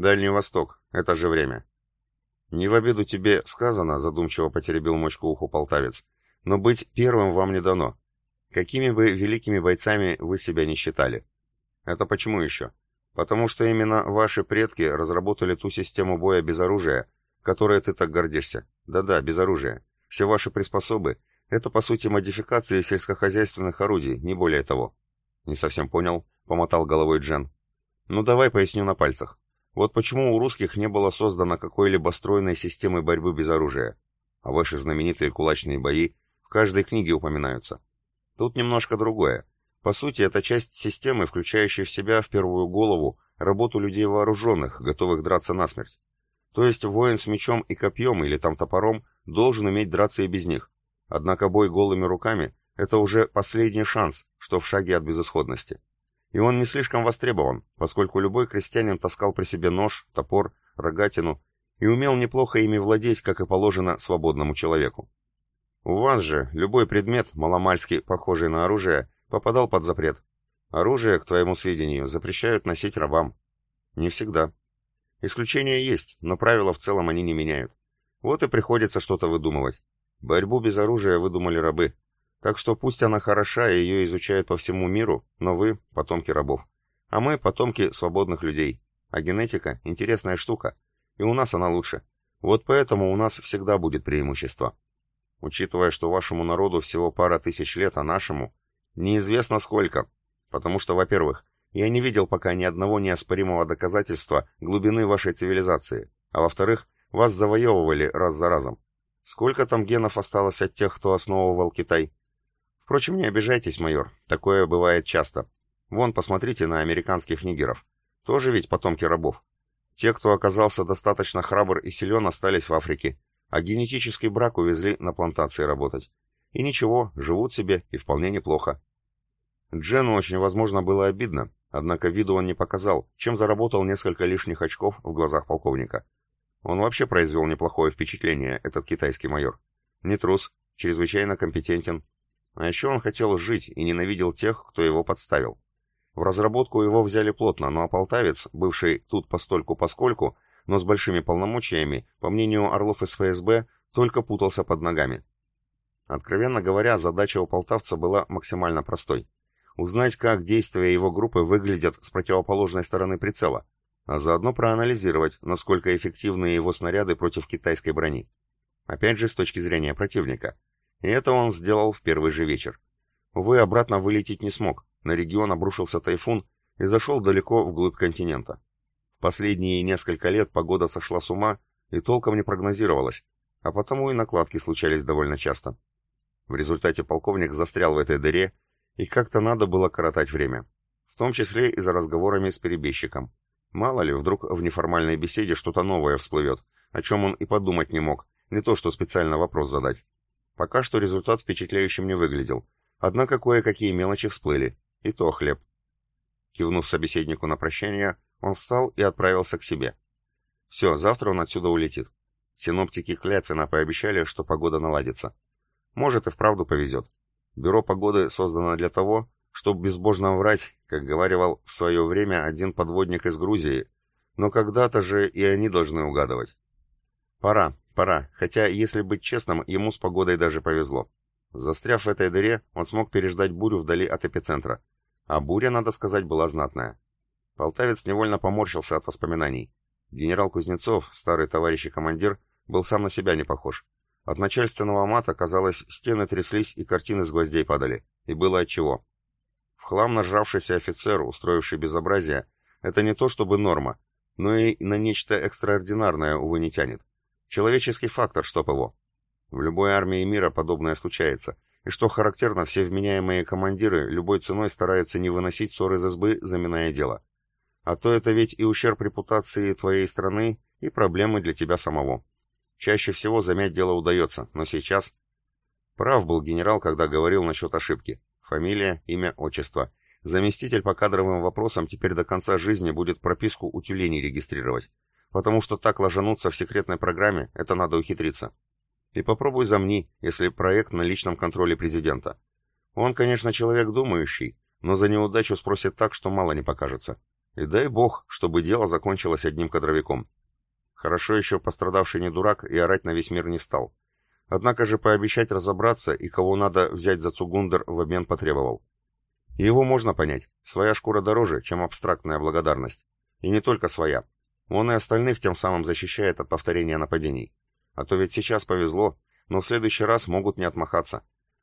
Дальний Восток, это же время. Не в обиду тебе сказано, задумчиво потеребил мочку уху полтавец, но быть первым вам не дано. Какими бы великими бойцами вы себя не считали. Это почему еще? Потому что именно ваши предки разработали ту систему боя без оружия, которой ты так гордишься. Да-да, без оружия. Все ваши приспособы — это, по сути, модификации сельскохозяйственных орудий, не более того. Не совсем понял, — помотал головой Джен. Ну давай поясню на пальцах. Вот почему у русских не было создано какой-либо стройной системы борьбы без оружия. А ваши знаменитые кулачные бои в каждой книге упоминаются. Тут немножко другое. По сути, это часть системы, включающей в себя в первую голову работу людей вооруженных, готовых драться насмерть. То есть воин с мечом и копьем или там топором должен уметь драться и без них. Однако бой голыми руками – это уже последний шанс, что в шаге от безысходности. И он не слишком востребован, поскольку любой крестьянин таскал при себе нож, топор, рогатину и умел неплохо ими владеть, как и положено свободному человеку. У вас же любой предмет, маломальски похожий на оружие, попадал под запрет. Оружие, к твоему сведению, запрещают носить рабам. Не всегда. Исключения есть, но правила в целом они не меняют. Вот и приходится что-то выдумывать. Борьбу без оружия выдумали рабы. Так что пусть она хороша и ее изучают по всему миру, но вы — потомки рабов. А мы — потомки свободных людей. А генетика — интересная штука. И у нас она лучше. Вот поэтому у нас всегда будет преимущество. Учитывая, что вашему народу всего пара тысяч лет, а нашему неизвестно сколько. Потому что, во-первых, я не видел пока ни одного неоспоримого доказательства глубины вашей цивилизации, а во-вторых, вас завоевывали раз за разом. Сколько там генов осталось от тех, кто основывал Китай? Впрочем, не обижайтесь, майор, такое бывает часто. Вон, посмотрите на американских нигеров. Тоже ведь потомки рабов. Те, кто оказался достаточно храбр и силен, остались в Африке, а генетический брак увезли на плантации работать. И ничего, живут себе и вполне неплохо. Джену очень возможно было обидно, однако виду он не показал, чем заработал несколько лишних очков в глазах полковника. Он вообще произвел неплохое впечатление, этот китайский майор. Не трус, чрезвычайно компетентен. А еще он хотел жить и ненавидел тех, кто его подставил. В разработку его взяли плотно, но полтавец, бывший тут постольку-поскольку, но с большими полномочиями, по мнению Орлов из ФСБ, только путался под ногами. Откровенно говоря, задача у полтавца была максимально простой. Узнать, как действия его группы выглядят с противоположной стороны прицела, а заодно проанализировать, насколько эффективны его снаряды против китайской брони. Опять же, с точки зрения противника. И это он сделал в первый же вечер. Увы, обратно вылететь не смог. На регион обрушился тайфун и зашел далеко вглубь континента. В последние несколько лет погода сошла с ума и толком не прогнозировалась, а потому и накладки случались довольно часто. В результате полковник застрял в этой дыре, и как-то надо было коротать время. В том числе и за разговорами с перебежчиком. Мало ли, вдруг в неформальной беседе что-то новое всплывет, о чем он и подумать не мог, не то что специально вопрос задать. Пока что результат впечатляющим не выглядел, однако кое-какие мелочи всплыли, и то хлеб. Кивнув собеседнику на прощание, он встал и отправился к себе. Все, завтра он отсюда улетит. Синоптики клятвенно пообещали, что погода наладится. Может и вправду повезет. Бюро погоды создано для того, чтобы безбожно врать, как говаривал в свое время один подводник из Грузии, но когда-то же и они должны угадывать. Пора, пора, хотя, если быть честным, ему с погодой даже повезло. Застряв в этой дыре, он смог переждать бурю вдали от эпицентра. А буря, надо сказать, была знатная. Полтавец невольно поморщился от воспоминаний. Генерал Кузнецов, старый товарищ и командир, был сам на себя не похож. От начальственного мата, казалось, стены тряслись и картины с гвоздей падали. И было отчего. В хлам нажравшийся офицер, устроивший безобразие, это не то чтобы норма, но и на нечто экстраординарное, увы, не тянет. Человеческий фактор, чтоб его. В любой армии мира подобное случается, и что характерно, все вменяемые командиры любой ценой стараются не выносить ссоры из избы, заминая дело. А то это ведь и ущерб репутации твоей страны, и проблемы для тебя самого. Чаще всего замять дело удается, но сейчас... Прав был генерал, когда говорил насчет ошибки. Фамилия, имя, отчество. Заместитель по кадровым вопросам теперь до конца жизни будет прописку у тюленей регистрировать. Потому что так ложануться в секретной программе, это надо ухитриться. И попробуй замни, если проект на личном контроле президента. Он, конечно, человек думающий, но за неудачу спросит так, что мало не покажется. И дай бог, чтобы дело закончилось одним кадровиком. Хорошо еще пострадавший не дурак и орать на весь мир не стал. Однако же пообещать разобраться и кого надо взять за Цугундер в обмен потребовал. Его можно понять, своя шкура дороже, чем абстрактная благодарность. И не только своя. Он и остальных тем самым защищает от повторения нападений. А то ведь сейчас повезло, но в следующий раз могут не отмахаться.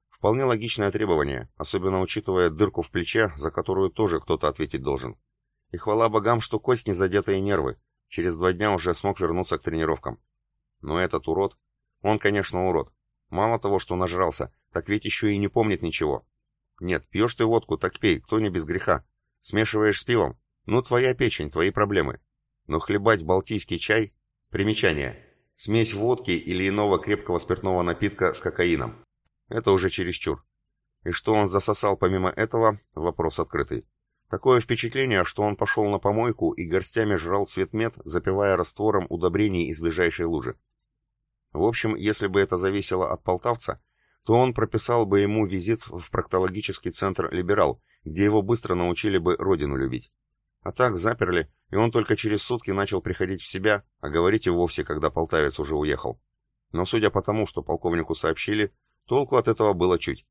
Вполне логичное требование, особенно учитывая дырку в плече, за которую тоже кто-то ответить должен. И хвала богам, что кость не задетые нервы, Через два дня уже смог вернуться к тренировкам. Но этот урод... Он, конечно, урод. Мало того, что нажрался, так ведь еще и не помнит ничего. Нет, пьешь ты водку, так пей, кто не без греха. Смешиваешь с пивом? Ну, твоя печень, твои проблемы. Но хлебать балтийский чай... Примечание. Смесь водки или иного крепкого спиртного напитка с кокаином. Это уже чересчур. И что он засосал помимо этого, вопрос открытый. Такое впечатление, что он пошел на помойку и горстями жрал цветмет, запивая раствором удобрений из ближайшей лужи. В общем, если бы это зависело от полтавца, то он прописал бы ему визит в проктологический центр «Либерал», где его быстро научили бы родину любить. А так заперли, и он только через сутки начал приходить в себя, а говорить и вовсе, когда полтавец уже уехал. Но судя по тому, что полковнику сообщили, толку от этого было чуть.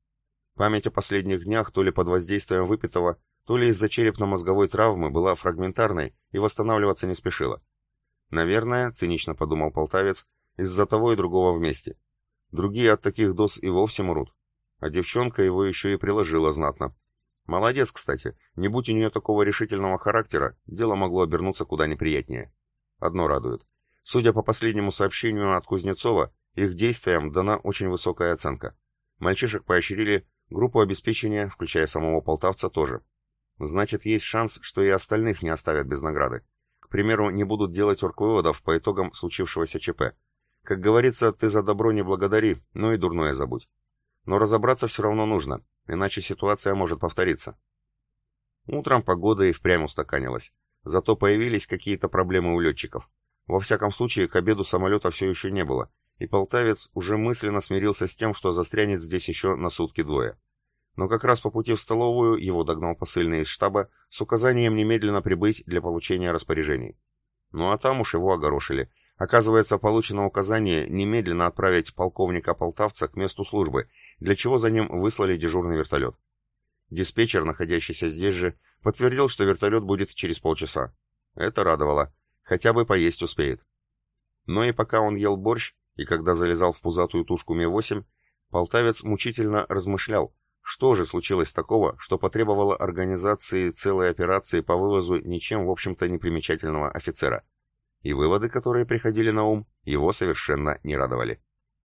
Память о последних днях то ли под воздействием выпитого, то ли из-за черепно-мозговой травмы была фрагментарной и восстанавливаться не спешила. Наверное, цинично подумал полтавец, из-за того и другого вместе. Другие от таких доз и вовсе мрут. А девчонка его еще и приложила знатно. Молодец, кстати. Не будь у нее такого решительного характера, дело могло обернуться куда неприятнее. Одно радует. Судя по последнему сообщению от Кузнецова, их действиям дана очень высокая оценка. Мальчишек поощрили, группу обеспечения, включая самого полтавца, тоже. Значит, есть шанс, что и остальных не оставят без награды. К примеру, не будут делать орг-выводов по итогам случившегося ЧП. Как говорится, ты за добро не благодари, но и дурное забудь. Но разобраться все равно нужно, иначе ситуация может повториться. Утром погода и впрямь устаканилась. Зато появились какие-то проблемы у летчиков. Во всяком случае, к обеду самолета все еще не было, и полтавец уже мысленно смирился с тем, что застрянет здесь еще на сутки двое но как раз по пути в столовую его догнал посыльный из штаба с указанием немедленно прибыть для получения распоряжений. Ну а там уж его огорошили. Оказывается, получено указание немедленно отправить полковника Полтавца к месту службы, для чего за ним выслали дежурный вертолет. Диспетчер, находящийся здесь же, подтвердил, что вертолет будет через полчаса. Это радовало. Хотя бы поесть успеет. Но и пока он ел борщ, и когда залезал в пузатую тушку Ми-8, полтавец мучительно размышлял, что же случилось такого, что потребовало организации целой операции по вывозу ничем, в общем-то, не примечательного офицера? И выводы, которые приходили на ум, его совершенно не радовали.